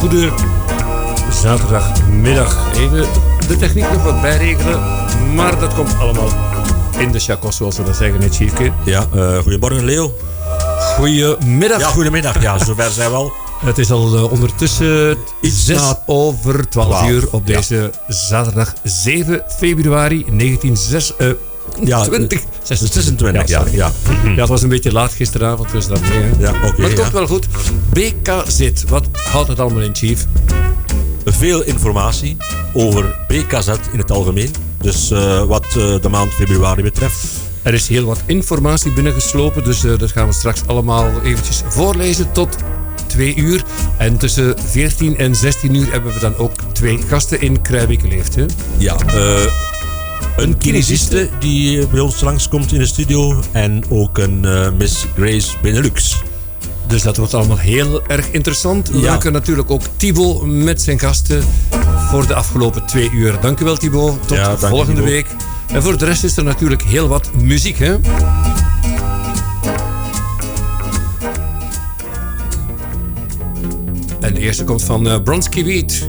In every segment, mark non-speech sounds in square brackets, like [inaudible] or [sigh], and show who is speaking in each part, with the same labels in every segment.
Speaker 1: Goede zaterdagmiddag. Even de techniek nog wat bijregelen, maar dat komt allemaal in de chakos, zoals we dat zeggen, het Chiefke.
Speaker 2: Ja, eh goedemorgen Leo.
Speaker 1: Goedemiddag.
Speaker 2: Ja, goedemiddag. Ja, [laughs] zover zijn we al.
Speaker 1: Het is al eh, ondertussen
Speaker 2: Iets
Speaker 1: zes
Speaker 2: na
Speaker 1: over 12
Speaker 2: twaalf,
Speaker 1: uur op
Speaker 2: ja.
Speaker 1: deze zaterdag 7 februari 1906. eh,
Speaker 2: Ja,
Speaker 1: 20,
Speaker 2: 26,
Speaker 1: Ja.
Speaker 2: Ja.
Speaker 1: ja, het was een beetje laat gisteravond, dus dat mee. hè.
Speaker 2: Ja, oké,
Speaker 1: maar het komt wel goed. BKZ, wat houdt het allemaal in, Chief?
Speaker 2: Veel informatie over BKZ in het algemeen. Dus eh, wat eh, de maand februari betreft.
Speaker 1: Er is heel wat informatie binnengeslopen, dus eh, dat gaan we straks allemaal eventjes voorlezen tot twee uur. En tussen 14 en 16 uur hebben we dan ook twee gasten in Kruijbeke Leeft. Hè?
Speaker 2: Ja, eh, een kinesiste die eh, bij ons langskomt in de studio. En ook een eh, Miss Grace Benelux.
Speaker 1: Dus dat wordt allemaal heel erg interessant. We
Speaker 2: Ja.
Speaker 1: danken natuurlijk ook Thibaut met zijn gasten voor de afgelopen twee uur. Dankjewel Thibaut, tot
Speaker 2: Ja,
Speaker 1: volgende week. En voor de rest is er natuurlijk heel wat muziek. Hè? En de eerste komt van eh, Bronski Beat.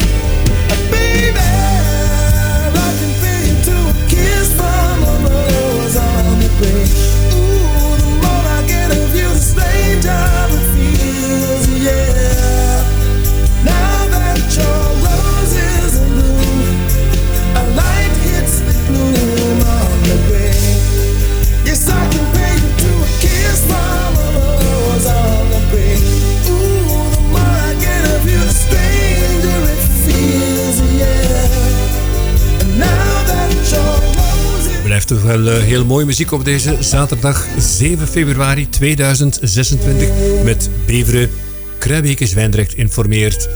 Speaker 3: Baby,
Speaker 1: toch wel eh, heel mooie muziek op deze zaterdag 7 februari 2026 met Beveren. Kruibeke Zwijndrecht informeert.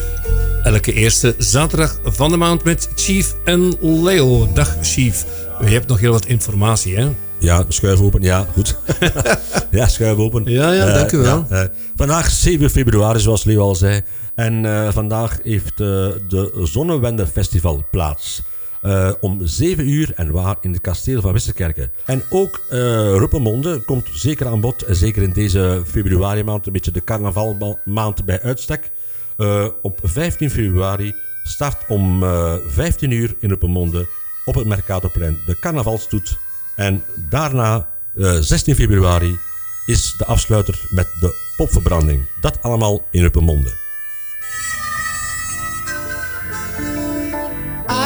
Speaker 1: Elke eerste zaterdag van de maand met Chief en Leo. Dag Chief. Je hebt nog heel wat informatie hè?
Speaker 2: Ja, schuif open. Ja, goed. [laughs] ja, schuif open.
Speaker 1: Ja, ja,
Speaker 2: Eh,
Speaker 1: dank u wel.
Speaker 2: eh, vandaag 7 februari, zoals Leo al zei. En vandaag heeft de Zonnewende Festival plaats. Eh, om 7 uur en waar in het kasteel van Westerkerken. En ook eh Ruppemonde komt zeker aan bod. En zeker in deze februari maand, een beetje de carnavalmaand bij uitstek. Eh, op 15 februari start om eh 15 uur in Ruppemonde op het Mercatorplein de carnavalstoet. En daarna, eh, 16 februari, is de afsluiter met de popverbranding. Dat allemaal in Ruppemonde.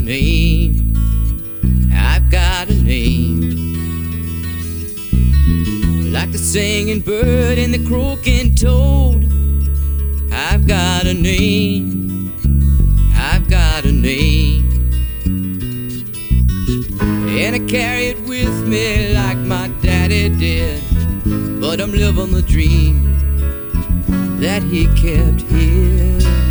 Speaker 4: name. I've got a name. Like the singing bird and the croaking toad. I've got a name. I've got a name. And I carry it with me like my daddy did. But I'm living the dream that he kept here.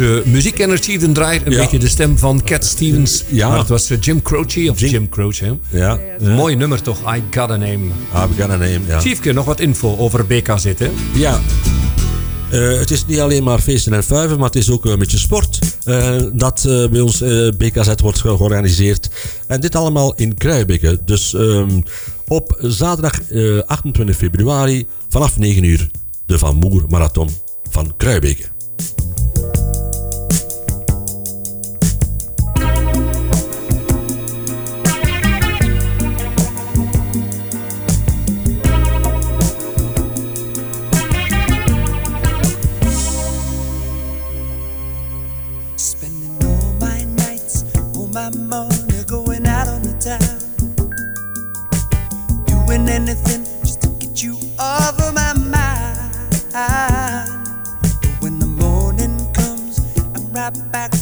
Speaker 1: onze muziekkenners dan draait. Een beetje de stem van Cat Stevens.
Speaker 2: Ja.
Speaker 1: Het was eh, Jim Croce, of Jim, Croce.
Speaker 2: Ja.
Speaker 1: ja. Mooi nummer toch, I Got A Name.
Speaker 2: I Got A Name, ja.
Speaker 1: Nog wat info over BK zitten.
Speaker 2: Ja. Eh, het is niet alleen maar feesten en vuiven, maar het is ook eh, een beetje sport. Dat bij ons BKZ wordt georganiseerd. En dit allemaal in Kruijbeke. Dus ehm, op zaterdag 28 februari vanaf 9 uur de Van Moer Marathon van Kruijbeke.
Speaker 3: my money going out on the town. Doing anything just to get you off of my mind. But when the morning comes, I'm right back.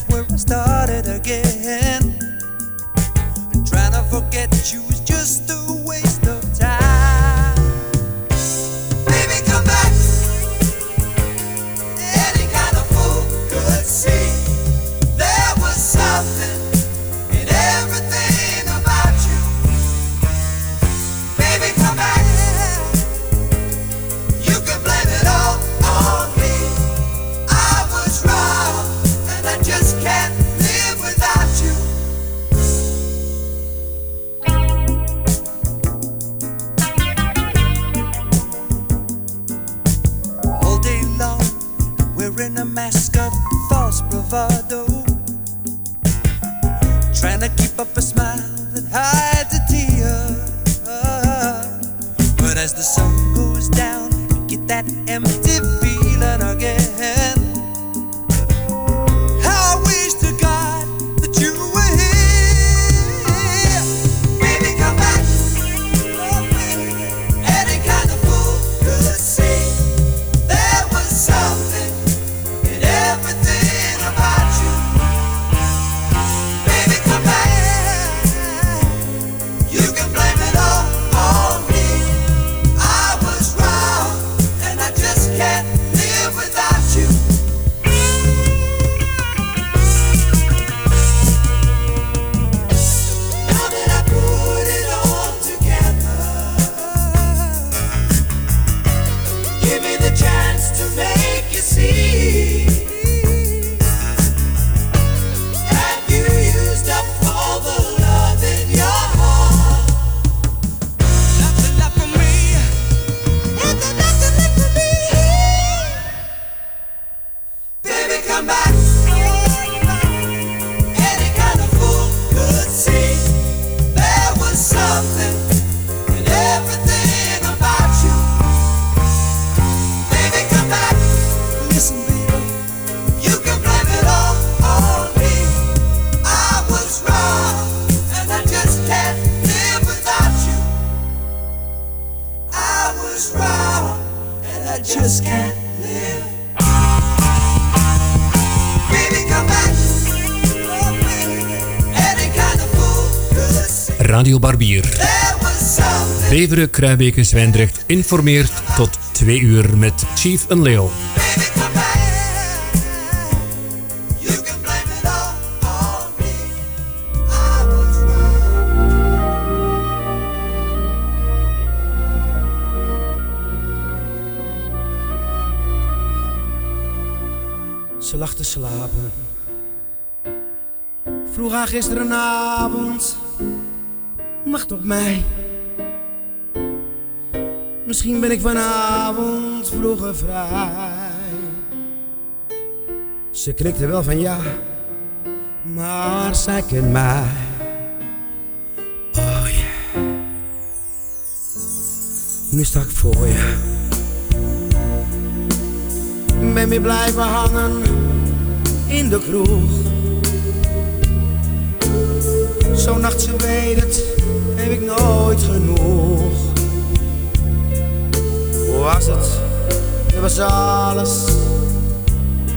Speaker 1: Radio Barbier. Beveren, Kruibeke, Zwijndrecht informeert tot 2 uur met Chief en Leo.
Speaker 5: Ze lag te slapen. Vroeg haar gisterenavond. Ben ik vanavond vroeger vrij. Ze knikte wel van ja, maar zij kent mij. Oh ja. Nu sta ik voor je. Ben weer blijven hangen in de kroeg. Zo'n nacht, ze weet het, heb ik nooit genoeg. Hoe was het? Het was alles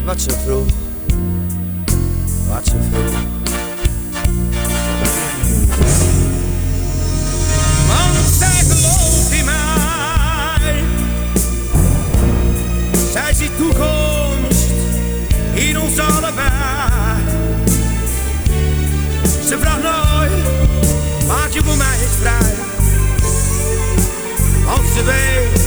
Speaker 5: wat ze vroeg. Wat ze vroeg. Want zij gelooft in mij. Zij ziet toekomst in ons allebei. Ze vraagt nooit, maak je voor mij eens vrij. Want ze weet,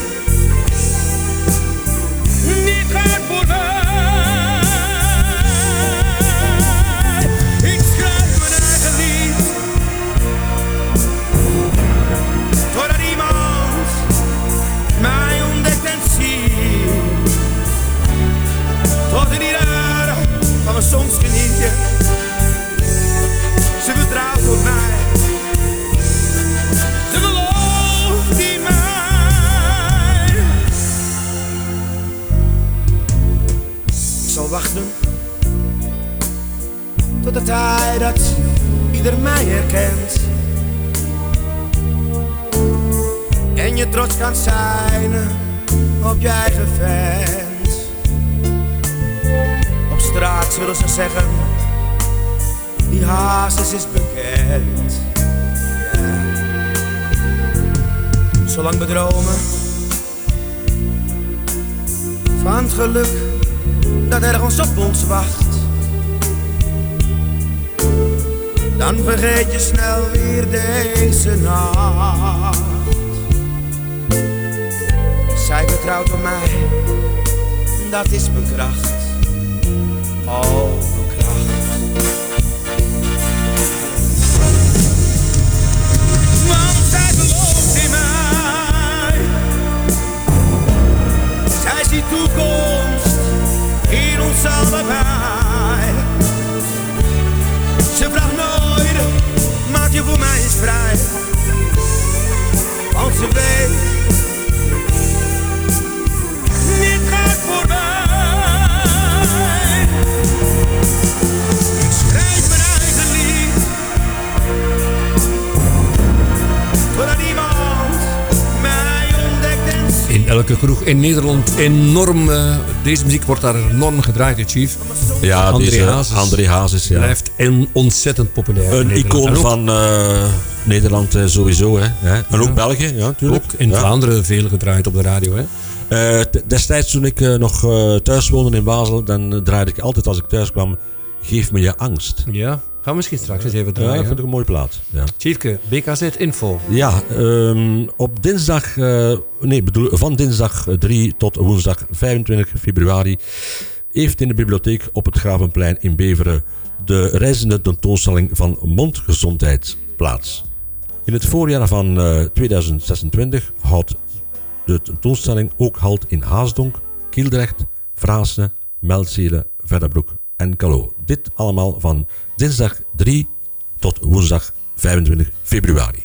Speaker 5: tijd dat ieder mij herkent. En je trots kan zijn op je eigen vent. Op straat zullen ze zeggen, die hazes is bekend. Zolang we dromen van het geluk dat ergens op ons wacht. Dan vergeet je snel weer deze nacht. Zij vertrouwt op mij, dat is mijn kracht. Oh, mijn kracht. Want zij gelooft in mij. Zij ziet toekomst in ons allebei. Je voor mij eens vrij. Want ze weet, niet gaat voorbij. Ik schrijf mijn eigen lied. Doordat iemand mij ontdekt. In elke kroeg in Nederland enorm. eh, deze muziek wordt daar enorm gedraaid, Chief.
Speaker 2: Ja,
Speaker 1: André
Speaker 2: deze
Speaker 1: Hazes.
Speaker 2: André Hazes, ja.
Speaker 1: Blijft en ontzettend populair.
Speaker 2: Een icoon van eh, Nederland eh, sowieso, hè. hè. En ook België, ja, natuurlijk.
Speaker 1: Ook in
Speaker 2: ja.
Speaker 1: Vlaanderen veel gedraaid op de radio, hè?
Speaker 2: Eh, destijds toen ik eh, nog eh, thuis woonde in Basel, dan eh, draaide ik altijd als ik thuis kwam, geef me je angst.
Speaker 1: Ja. Gaan we misschien straks eens even
Speaker 2: Ja, dat
Speaker 1: draaien.
Speaker 2: vind ik een mooie plaat. Ja.
Speaker 1: Chiefke, BKZ Info.
Speaker 2: Ja, ehm, op dinsdag, eh, nee, bedoel, van dinsdag 3 tot woensdag 25 februari heeft in de bibliotheek op het Gravenplein in Beveren de reizende tentoonstelling van mondgezondheid plaats. In het voorjaar van eh, 2026 houdt de tentoonstelling ook halt in Haasdonk, Kieldrecht, Fraasne, Meldzelen, Verderbroek en Calo. Dit allemaal van dinsdag 3 tot woensdag 25 februari.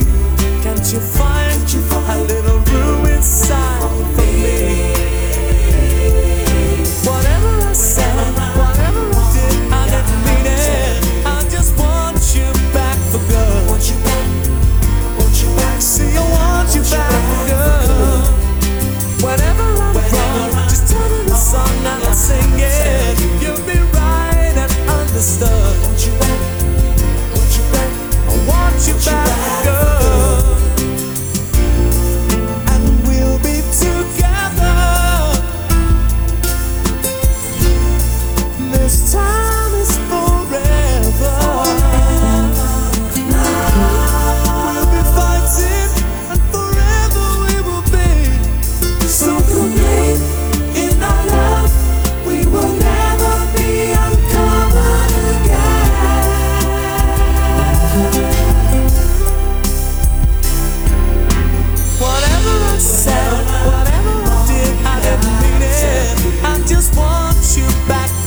Speaker 6: Can't you find a little room inside for me? Whatever I said, whatever I did, I didn't mean it. I just want you back for good. Want you back, want you back. See, I want you back for good. Whenever I'm wrong, just tell me the song and I'll sing it. You'll be right and understood. Want you back, want you back. I want you back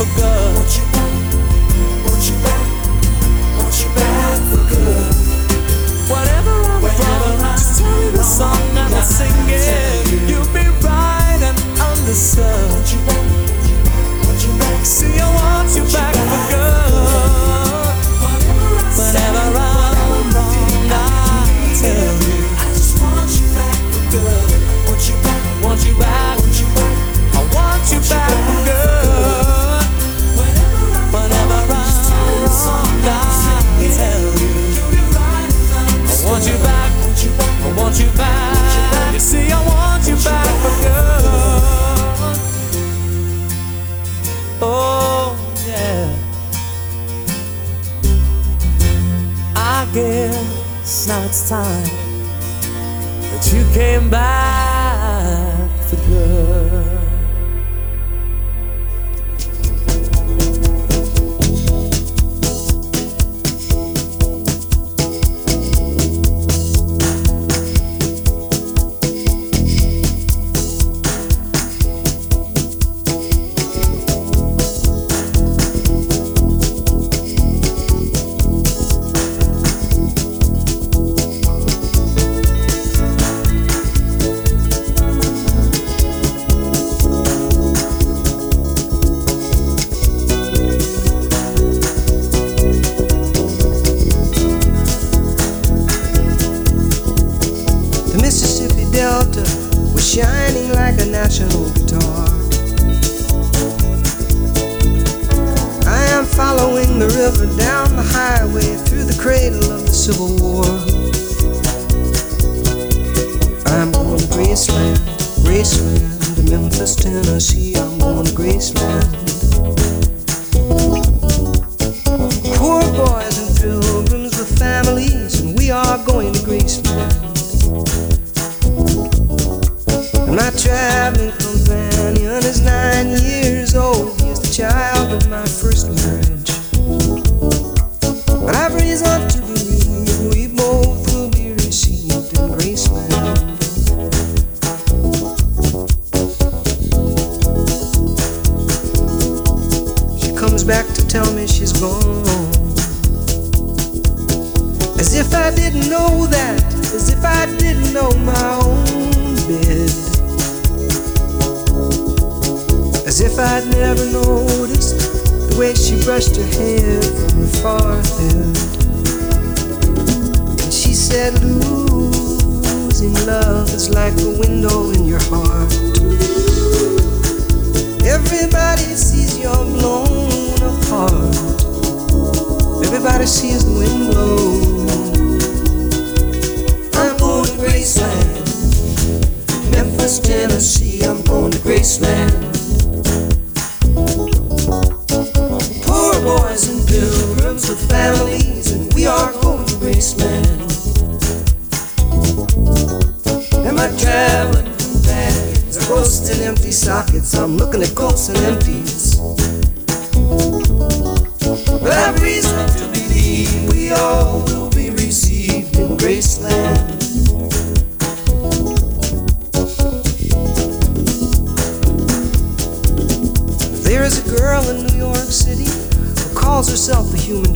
Speaker 6: for good. Want you back, want you back, want you back for good. Whatever I'm wrong, just tell me the song and I'll sing it. You'll be right and understood. Want you back, want you back. See, I want you back for good.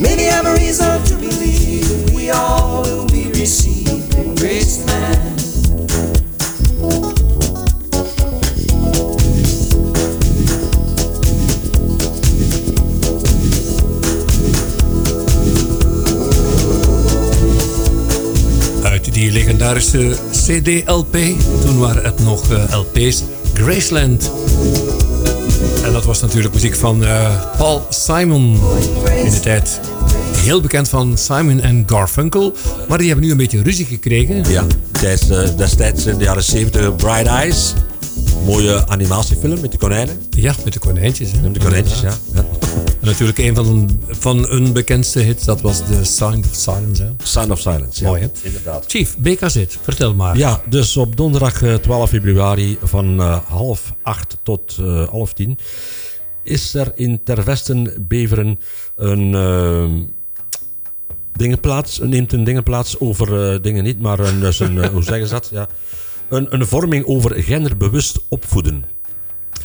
Speaker 7: Maybe I'm a reason to believe we all will be received in Graceland.
Speaker 1: Uit die legendarische CD-LP. Toen waren het nog eh, LP's. Graceland. Dat was natuurlijk muziek van eh, Paul Simon. In de tijd heel bekend van Simon en Garfunkel. Maar die hebben nu een beetje ruzie gekregen.
Speaker 2: Ja, destijds, eh, destijds in de jaren 70 Bright Eyes. Mooie animatiefilm met de konijnen.
Speaker 1: Ja, met de konijntjes. Hè?
Speaker 2: Met de konijntjes, ja.
Speaker 1: En natuurlijk een van hun, van hun bekendste hits, dat was The Sound of Silence. Hè?
Speaker 2: Sound of Silence, ja.
Speaker 1: Mooi, hè?
Speaker 2: Inderdaad.
Speaker 1: Chief, BKZ, vertel maar.
Speaker 2: Ja, dus op donderdag eh, 12 februari van eh, half acht tot eh, half tien is er in Tervesten Beveren een eh, dingenplaats. Neemt een dingenplaats over eh, dingen niet, maar een, dus een, eh, hoe zeggen ze dat? Ja. Een, een vorming over genderbewust opvoeden.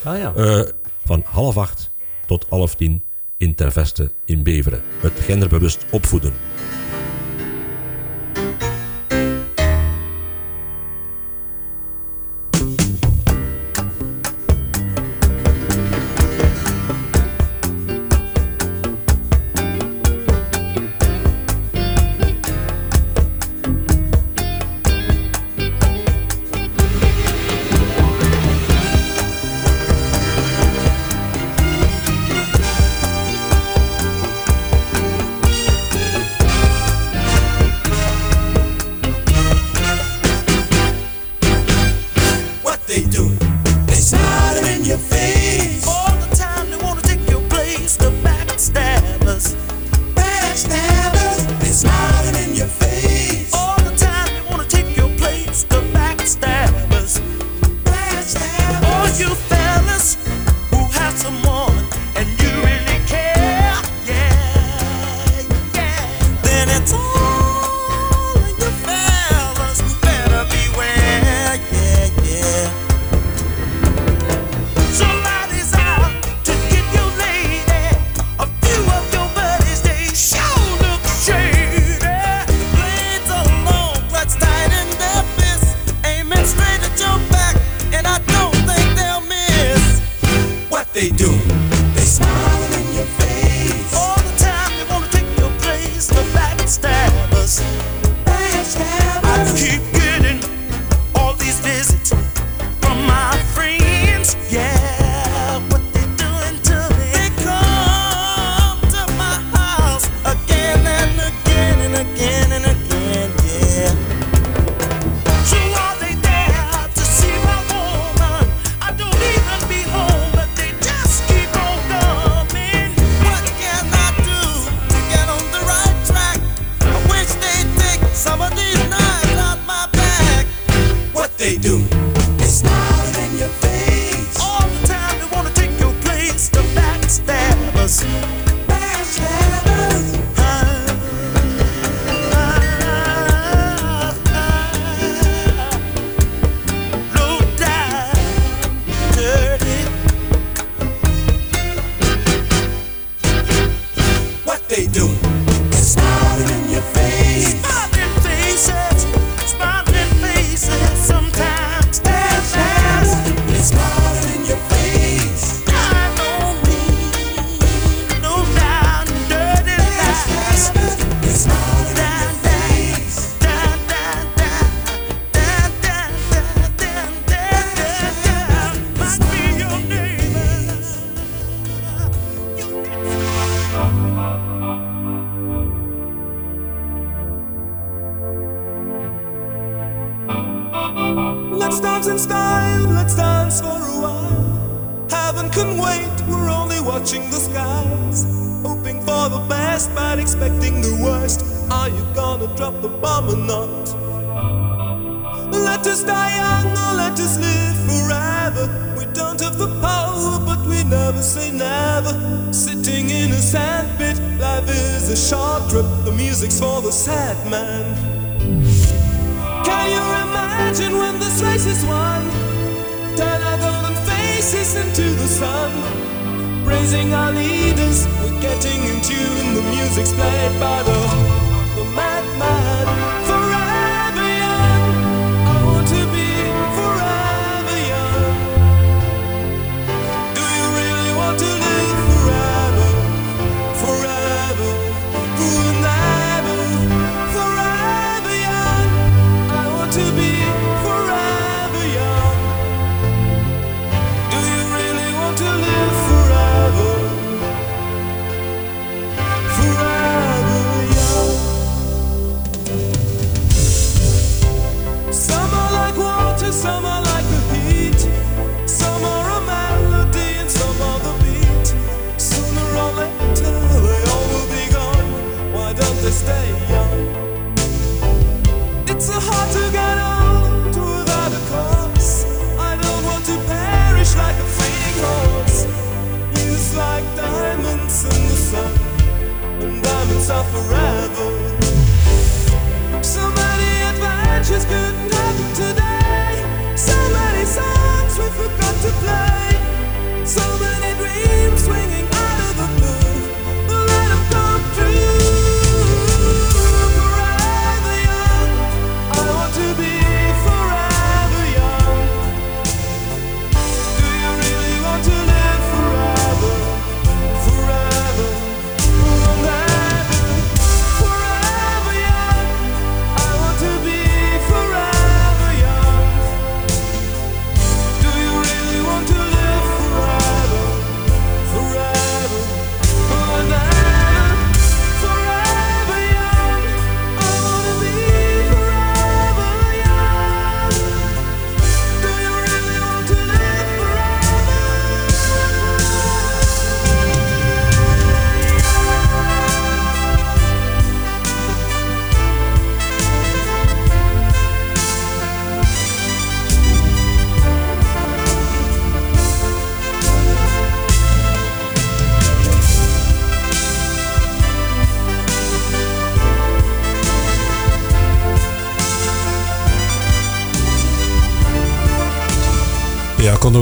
Speaker 1: Ah ja.
Speaker 2: Eh, van half acht tot half tien in Tervesten in Beveren. Het genderbewust opvoeden.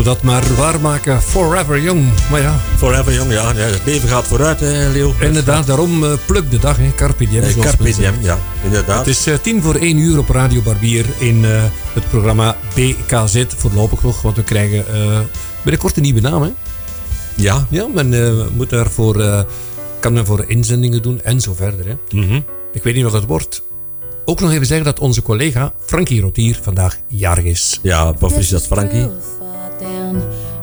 Speaker 1: dat maar waarmaken. Forever Young. Maar ja.
Speaker 2: Forever Young, ja. ja het leven gaat vooruit, hè, Leo.
Speaker 1: Inderdaad, daarom uh, pluk de dag, hè. Carpe diem.
Speaker 2: Eh, Carpe diem, ja. Inderdaad.
Speaker 1: Het is uh, tien voor één uur op Radio Barbier in het programma BKZ. Voorlopig nog, want we krijgen binnenkort een nieuwe naam, hè.
Speaker 2: Ja.
Speaker 1: Ja, men moet daarvoor, kan men voor inzendingen doen en zo verder, hè.
Speaker 2: Mm -hmm.
Speaker 1: Ik weet niet wat het wordt ook nog even zeggen dat onze collega Frankie Rotier vandaag jarig is.
Speaker 2: Ja, proficiat, is
Speaker 8: dat, Frankie?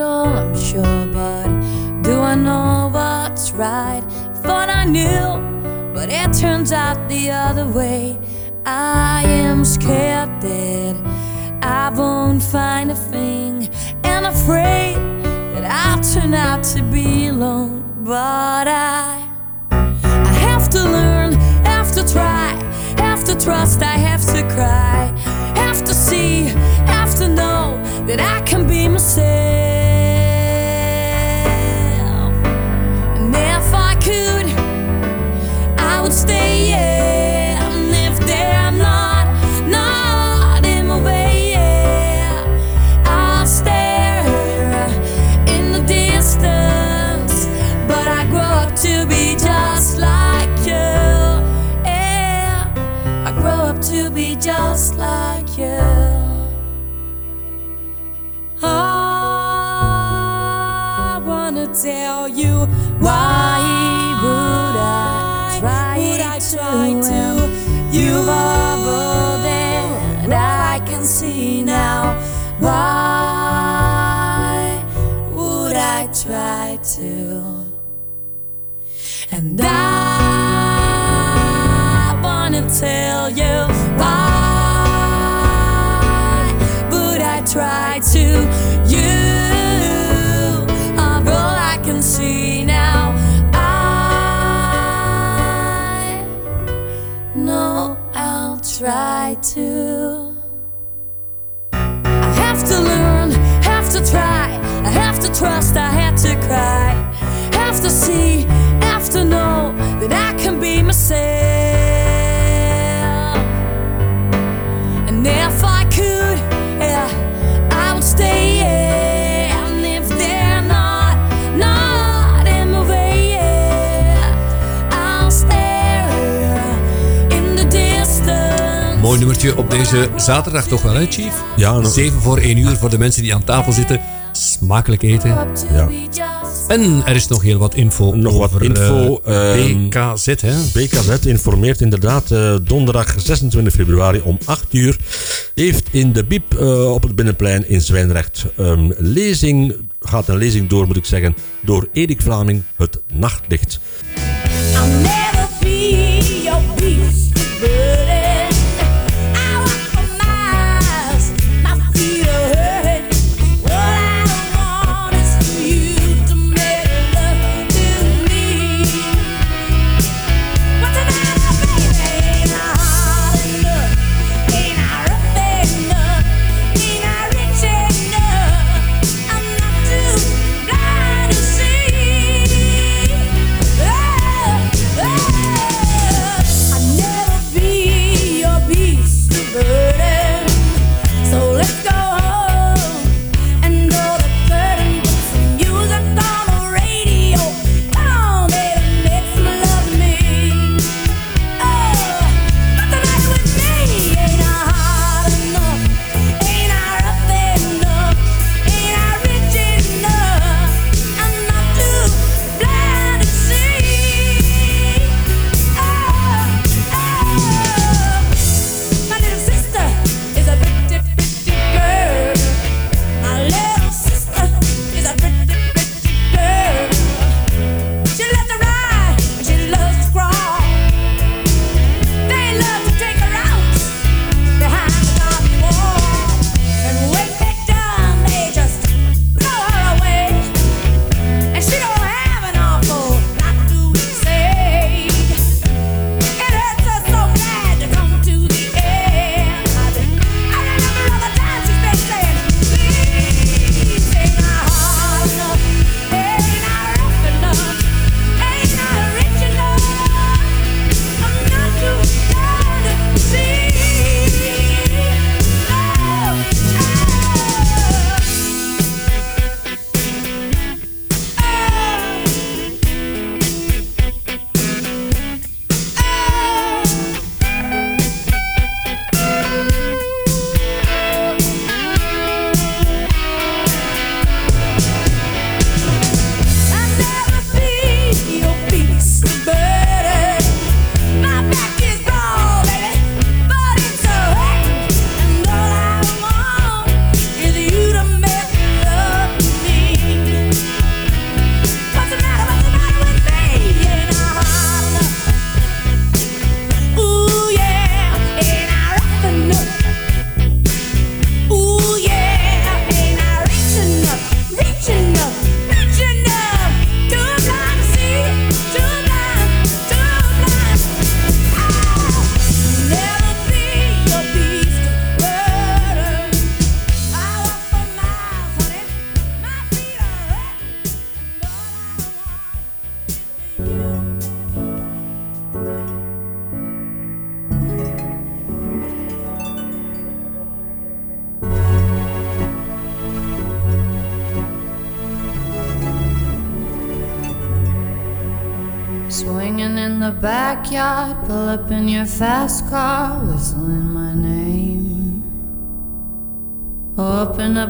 Speaker 8: All, I'm sure, but do I know what's right? Thought I knew, but it turns out the other way. I am scared that I won't find a thing, and afraid that I'll turn out to be alone. But I, I have to learn, have to try, have to trust, I have to cry, have to see, cry have to see have to know that I can be myself and if I could, yeah, I would stay. Yeah. And if they're not, not in way, yeah, I'll stare in the distance.
Speaker 1: Mooi nummertje op deze zaterdag toch wel, hè, Chief?
Speaker 2: Ja, nog-
Speaker 1: 7 voor 1 uur voor de mensen die aan tafel zitten. Smakelijk eten.
Speaker 2: Ja.
Speaker 1: En er is nog heel wat info
Speaker 2: Nog wat
Speaker 1: over
Speaker 2: info,
Speaker 1: eh,
Speaker 2: ehm,
Speaker 1: BKZ, hè?
Speaker 2: BKZ informeert inderdaad eh, donderdag 26 februari om 8 uur heeft in de Biep eh, op het Binnenplein in Zwijnrecht een lezing, gaat een lezing door moet ik zeggen, door Erik Vlaming, Het Nachtlicht.
Speaker 8: I'll never be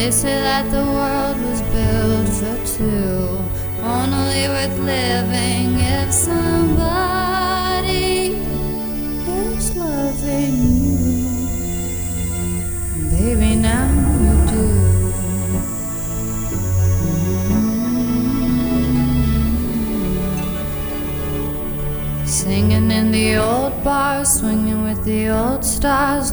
Speaker 8: They say that the world was built for two. Only worth living if somebody is loving you. Baby, now you do. Singing in the old bar, swinging with the old stars,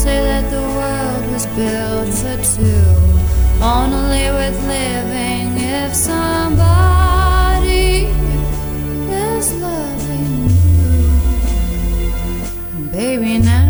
Speaker 8: say that the world was built for two. Only worth living if somebody is loving you. Baby, now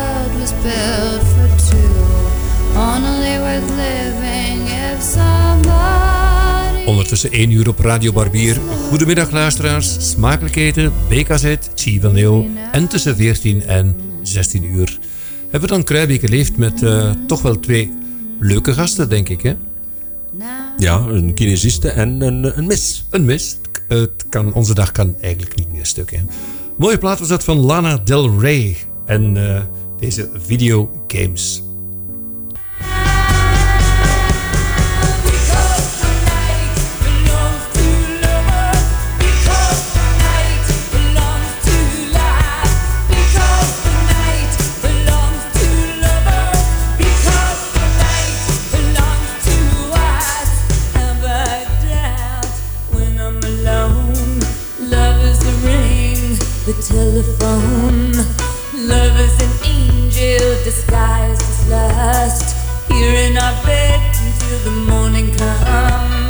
Speaker 8: built for two. Only worth living if somebody.
Speaker 1: Ondertussen 1 uur op Radio Barbier. Goedemiddag luisteraars, smakelijk eten, BKZ, Chi van Leeuw en tussen 14 en 16 uur. Hebben we dan Kruijbeek geleefd met eh, toch wel twee leuke gasten, denk ik, hè?
Speaker 2: Ja, een kinesiste en een, een mis.
Speaker 1: Een mis. Het kan, onze dag kan eigenlijk niet meer stuk, hè? Mooie plaat was dat van Lana Del Rey en eh, deze videogames.
Speaker 9: Telephone, love is an angel disguised as lust. Here in our bed until the morning comes.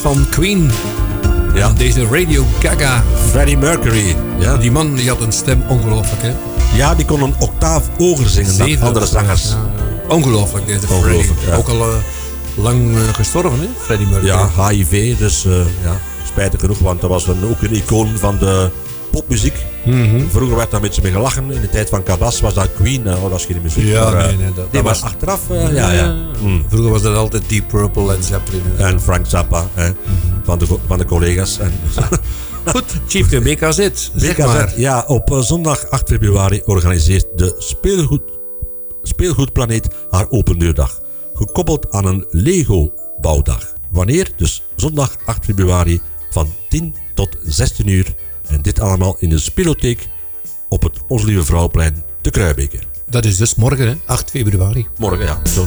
Speaker 1: Van Queen. Ja. Deze Radio Gaga.
Speaker 2: Freddie Mercury. Ja.
Speaker 1: Die man die had een stem ongelooflijk, hè?
Speaker 2: Ja, die kon een octaaf hoger zingen dan andere zangers.
Speaker 1: Ja, ja. Ongelooflijk, deze
Speaker 2: Ongelooflijk,
Speaker 1: Freddie. Ook al eh, lang eh, gestorven, hè? Freddie Mercury.
Speaker 2: Ja, HIV, dus eh, ja, spijtig genoeg, want dat was een, ook een icoon van de popmuziek.
Speaker 1: Mhm.
Speaker 2: Vroeger werd daar een beetje mee gelachen. In de tijd van Cabas was dat Queen, eh, oh, dat is geen muziek.
Speaker 1: Ja,
Speaker 2: maar, eh,
Speaker 1: nee, nee, dat-
Speaker 2: nee,
Speaker 1: dat
Speaker 2: maar
Speaker 1: was-
Speaker 2: achteraf, eh, ja, ja. Mm.
Speaker 1: Vroeger was dat altijd Deep Purple en Zeppelin. en
Speaker 2: Frank Zappa, hè, van, de, van de collega's. En, [laughs]
Speaker 1: Goed, Chief de BKZ. Zeg
Speaker 2: BKZ,
Speaker 1: maar.
Speaker 2: Ja, op eh, zondag 8 februari organiseert de speelgoed, Speelgoedplaneet haar opendeurdag. Gekoppeld aan een Lego-bouwdag. Wanneer? Dus zondag 8 februari van 10 tot 16 uur. En dit allemaal in de Spelotheek op het Onze Lieve Vrouwplein te Kruibeke.
Speaker 1: Dat is dus morgen, hè? 8 februari.
Speaker 2: Morgen, ja. Zo.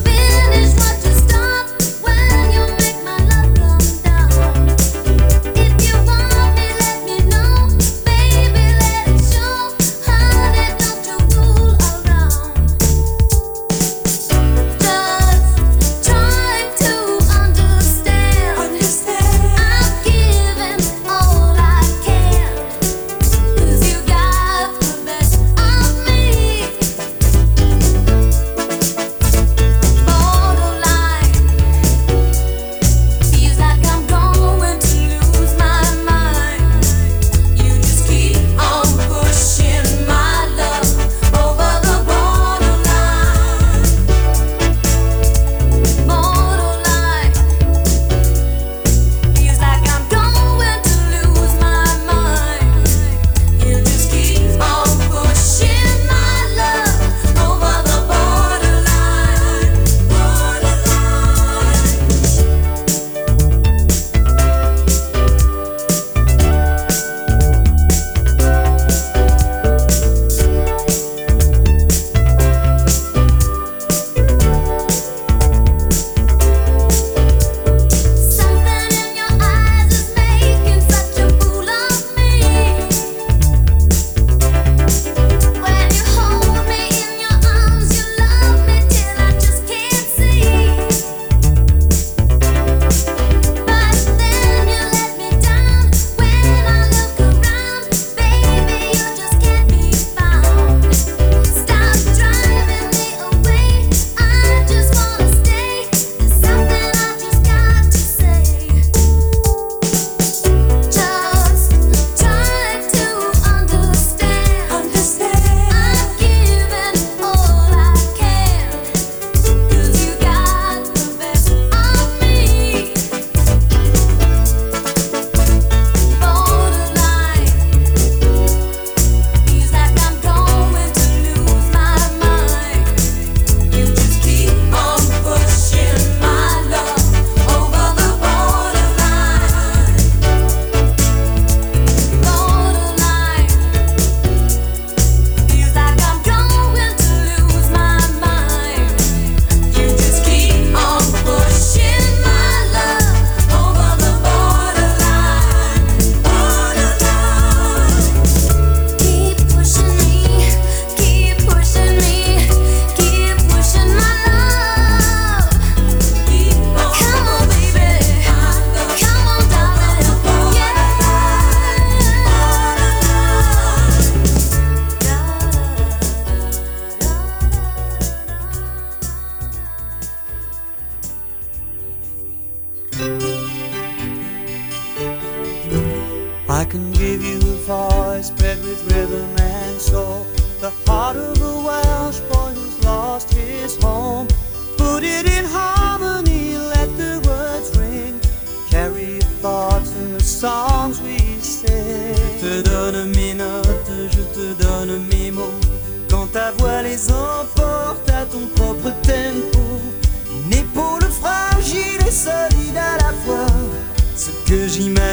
Speaker 10: I can give you a
Speaker 11: voice bred with rhythm and soul, the heart of a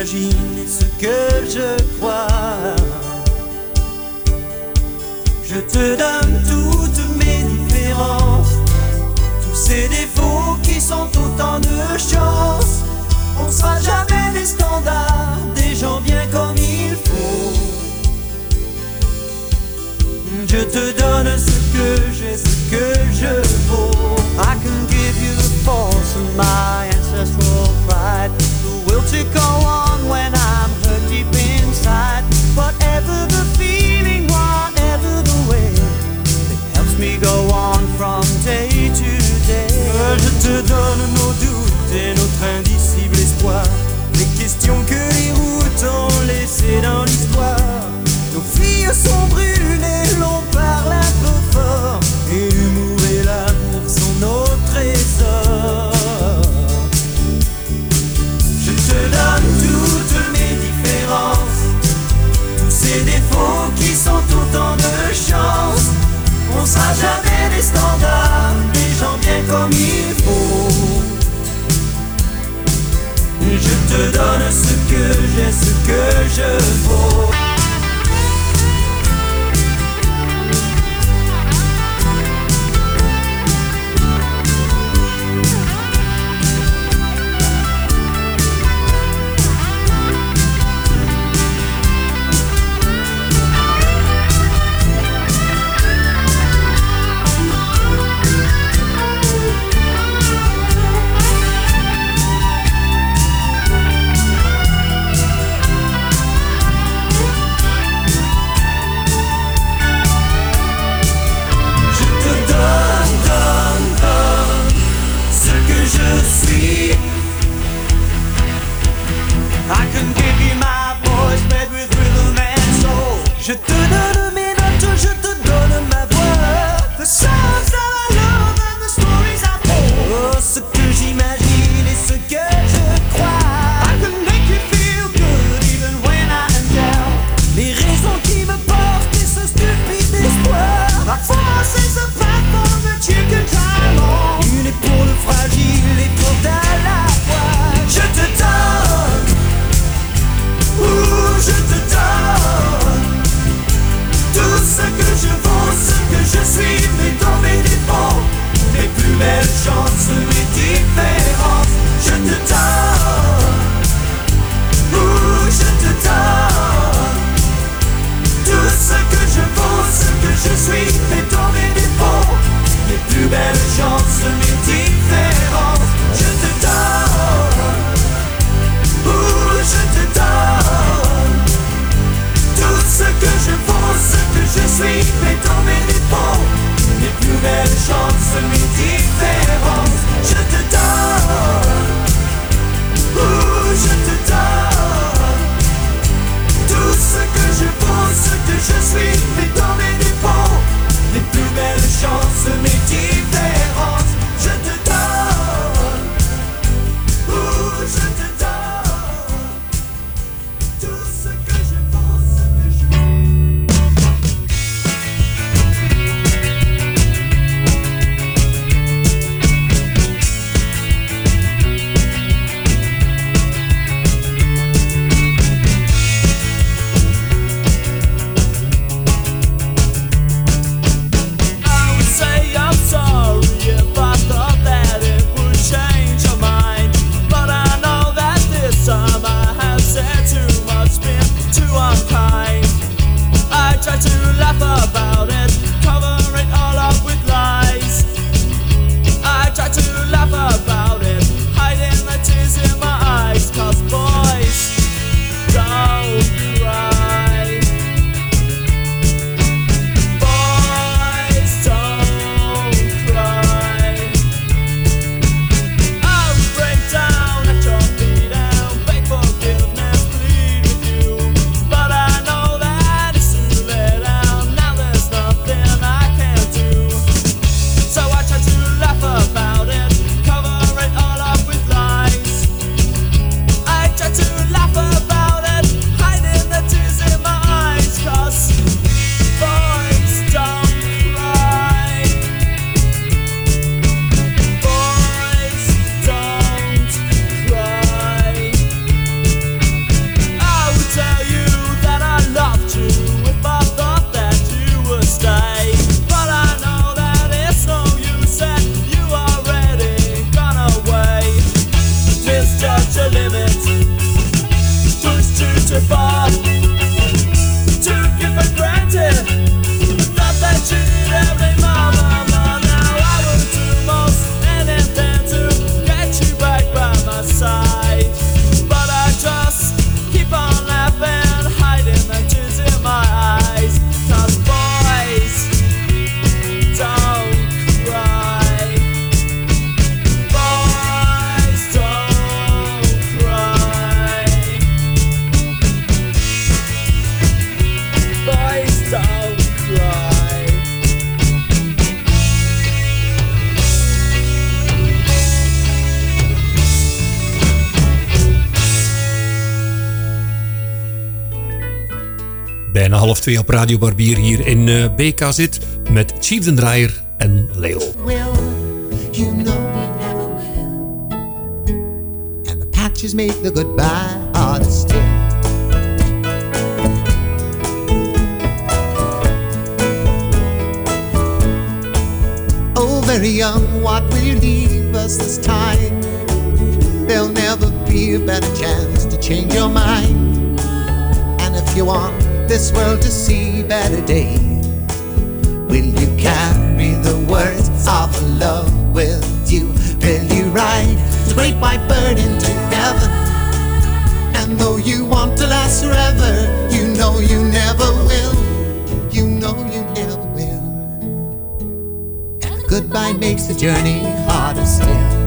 Speaker 11: ce que je crois. Je te donne toutes mes différences, tous ces défauts qui sont autant de chances. On ne sera jamais des standards des gens bien comme il faut. Je te donne ce que j'ai, ce que je vaux. I can give you the force of my ancestral pride. will to go on when I'm hurt deep inside. Whatever the feeling, whatever the way, it helps me go on from day to day. Euh, je te donne nos doutes et notre espoir. Les questions que les routes ont laissées dans l'histoire. Nos filles sont sera jamais les standards des gens bien comme il faut. Je te donne ce que j'ai, ce que je vaux.
Speaker 1: 2 op Radio Barbier hier in eh, uh, BK zit met Chief den Draaier en Leo.
Speaker 12: Well, you. And the patches make the goodbye harder still. Oh, very young, what will you leave us this time? There'll never be a better chance to change your mind. And if you want this world to see better days, will you carry the words of love with you? Will you ride the great white bird into heaven? And though you want to last forever, you know you never will. You know you never will. Goodbye makes the journey harder still.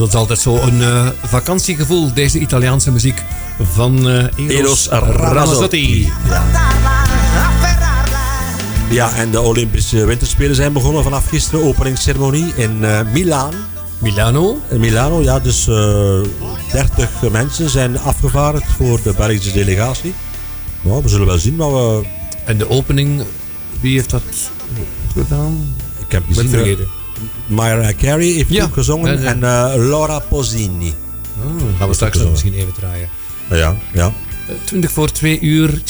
Speaker 13: dat is
Speaker 1: altijd zo'n uh, eh, vakantiegevoel, deze Italiaanse muziek van eh, Eros, Ramazzotti.
Speaker 2: Ja. en de Olympische Winterspelen zijn begonnen vanaf gisteren. Openingsceremonie in uh, Milaan.
Speaker 1: Milano?
Speaker 2: In Milano, ja. Dus 30 mensen zijn afgevaardigd voor de Belgische delegatie. Nou, we zullen wel zien, maar we...
Speaker 1: En de opening, wie heeft dat gedaan?
Speaker 2: Ik heb iets
Speaker 1: vergeten.
Speaker 2: Myra Carey heeft
Speaker 1: ja.
Speaker 2: ook gezongen. En, eh, Laura Pozzini.
Speaker 1: Oh, gaan we straks misschien even draaien.
Speaker 2: Ja, ja.
Speaker 1: Eh, 20 voor 2 uur.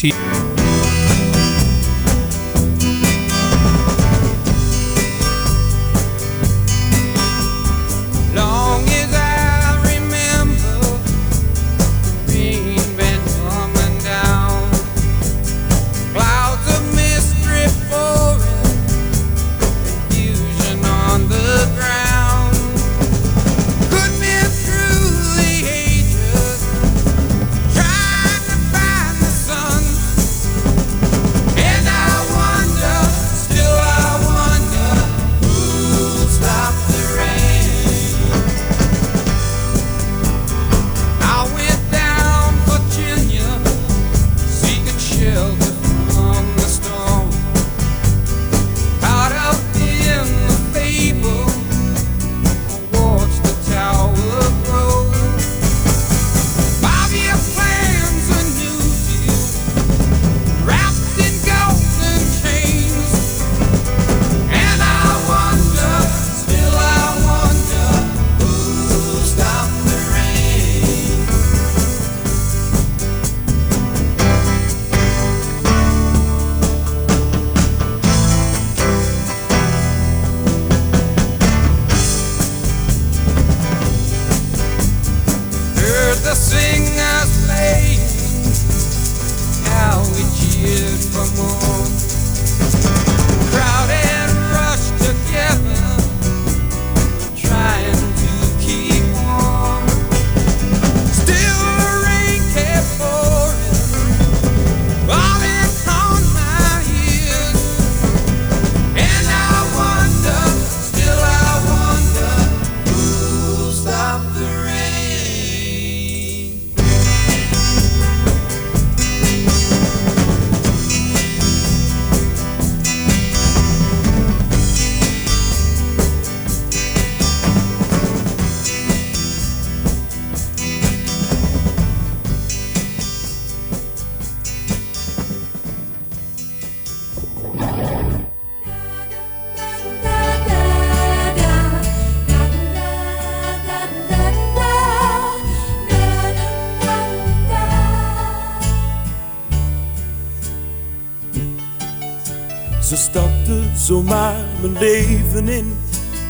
Speaker 6: Leven in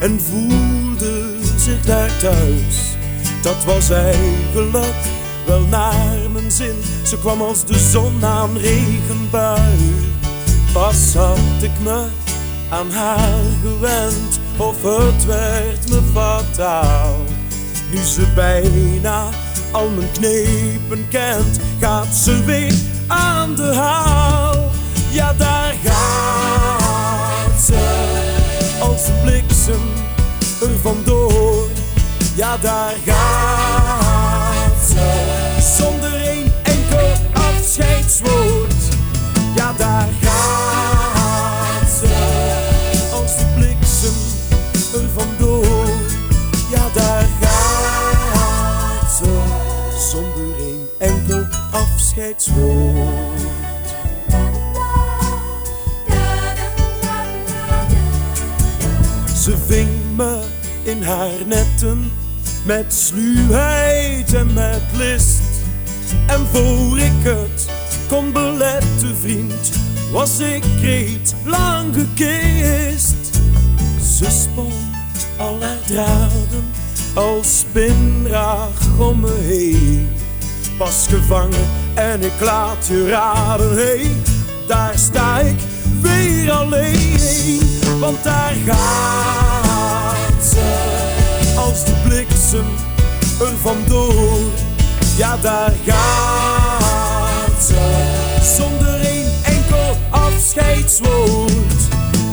Speaker 6: en voelde zich daar thuis. Dat was eigenlijk wel naar mijn zin. Ze kwam als de zon na een regenbui. Pas had ik me aan haar gewend, of het werd me fataal. Nu ze bijna al mijn knepen kent, gaat ze weer aan de haal. Als bliksem er vandoor. Ja, daar gaat ze zonder een enkel afscheidswoord. Haar netten met sluwheid en met list. En voor ik het kon beletten, vriend, was ik reeds lang gekist. Ze spon al haar draden als spinraag om me heen. Was gevangen en ik laat je raden, hey, daar sta ik weer alleen. Want daar gaat vandoor. Ja, daar gaat ze zonder een enkel afscheidswoord.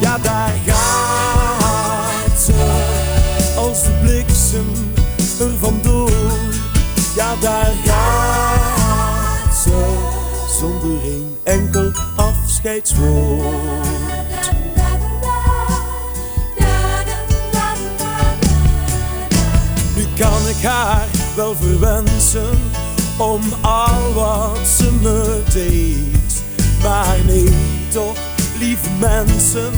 Speaker 6: Ja, daar gaat ze als de bliksem er vandoor. Ja, daar gaat ze zonder een enkel afscheidswoord. Nu kan ik haar wel verwensen om al wat ze me deed. Maar nee, toch, lieve mensen,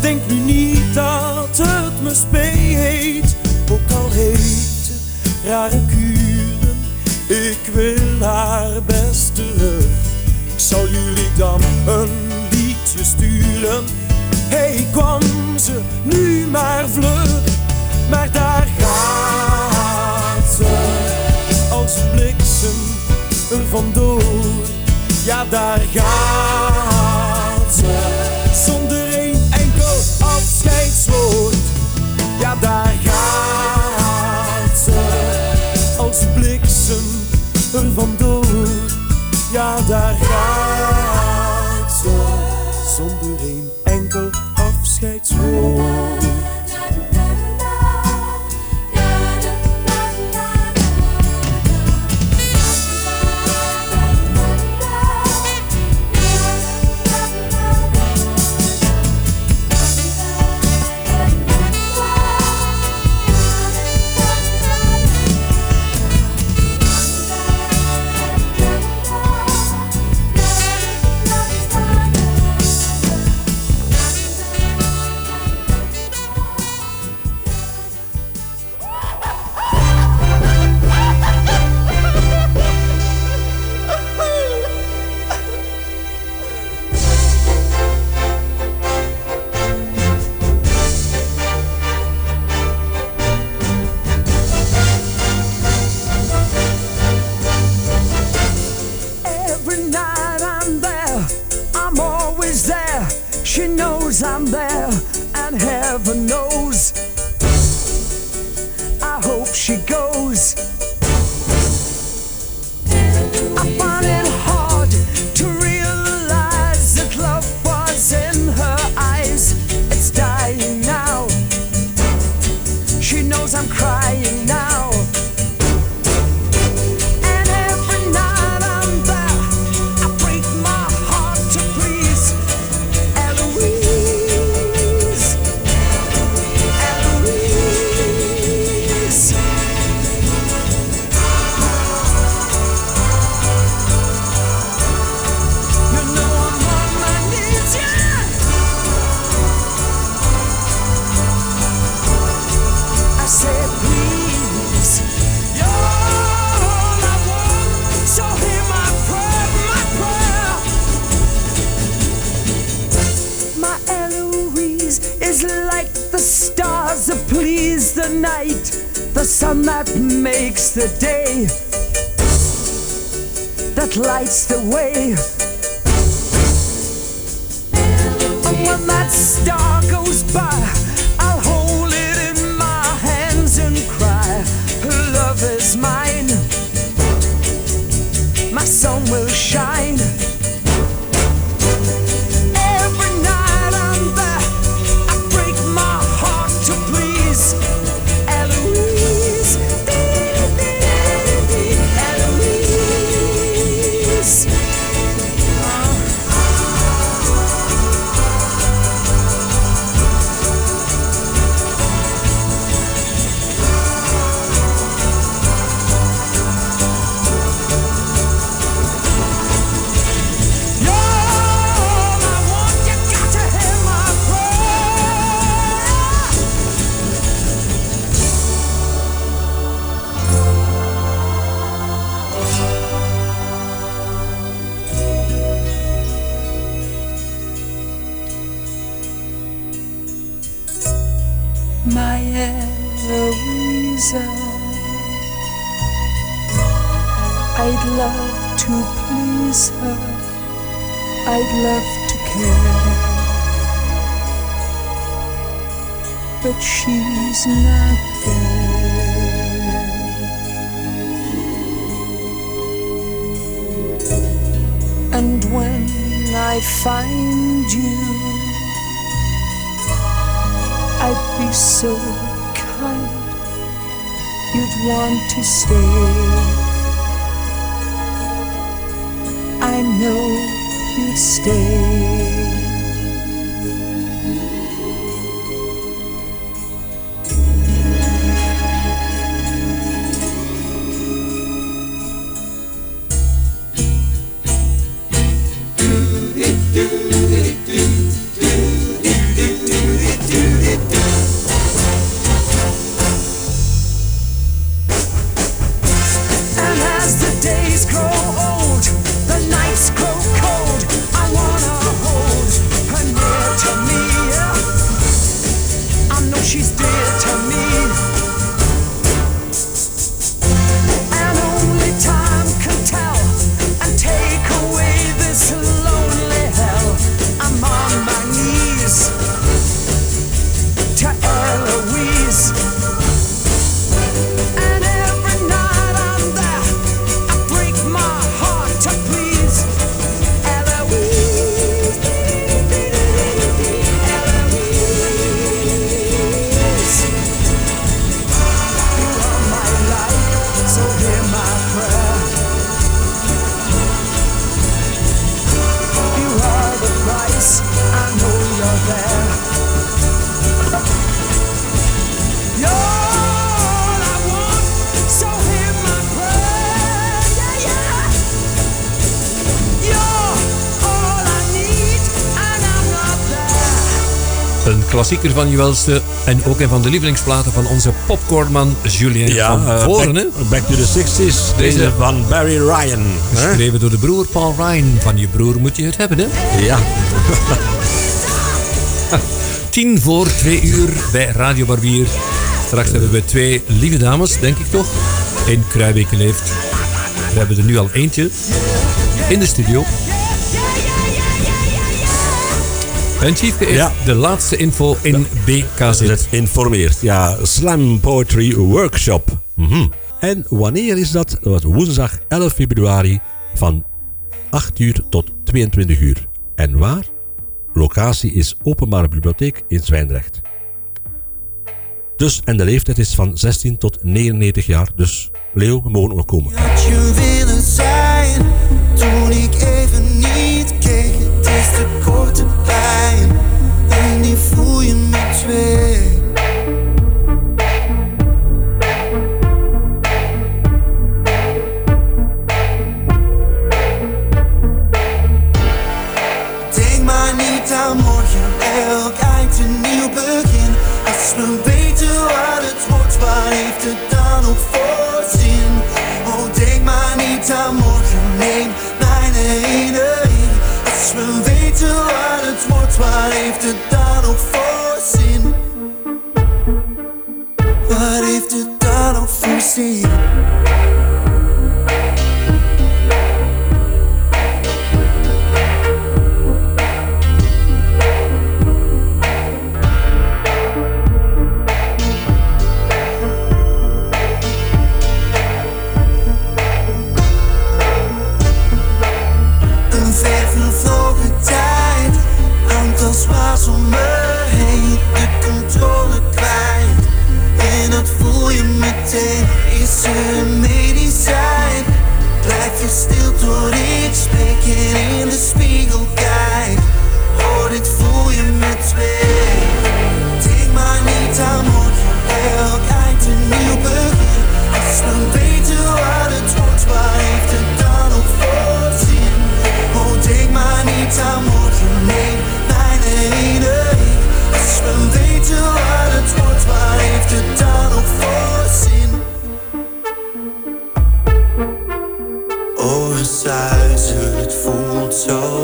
Speaker 6: denk nu niet dat het me speet. Ook al heeft ze rare Ja, daar gaat ze zonder een enkel afscheidswoord. Ja, daar gaat ze als bliksem er vandoor. Ja, daar gaat
Speaker 1: klassieker van Juwelste en ook een van de lievelingsplaten van onze popcornman Julien
Speaker 2: Ja,
Speaker 1: van
Speaker 2: eh,
Speaker 1: Voren.
Speaker 2: back, back to the 60s. Deze
Speaker 1: Deze-
Speaker 2: van Barry Ryan. hè?
Speaker 1: Geschreven door de broer Paul Ryan. Van je broer moet je het hebben, hè?
Speaker 2: Ja. [laughs]
Speaker 1: Tien voor twee uur bij Radio Barbier. Straks hebben we twee lieve dames, denk ik toch, in Kruijbeke leeft. We hebben er nu al eentje in de studio. En Chiefke heeft
Speaker 2: Ja.
Speaker 1: de laatste info in BKZ.
Speaker 2: Het informeert. Ja, Slam Poetry Workshop. Mhm. En wanneer is dat? Dat was woensdag 11 februari van 8 uur tot 22 uur. En waar? Locatie is Openbare Bibliotheek in Zwijndrecht. Dus, en de leeftijd is van 16 tot 99 jaar. Dus Leo, we mogen ook nog komen.
Speaker 3: Had je willen zijn toen ik even niet keek? Het is de korte voel Denk maar niet aan morgen, elk eind een nieuw begin. Als we weten wat het wordt, waar heeft het dan ook voor zin? Oh, denk maar niet aan morgen, neem mijn herinnering. Als we weten wat het wordt, waar heeft het dan ook voor Har heeft
Speaker 10: het dan al see. tijd is er. Blijf je stil door je in de spiegel kijk. Voel je met twee. Denk maar niet aan elk eind een nieuw begin. Als weten wat het wordt, waar heeft het dan op voorzien? Maar niet aan. thuis, het voelt
Speaker 14: zo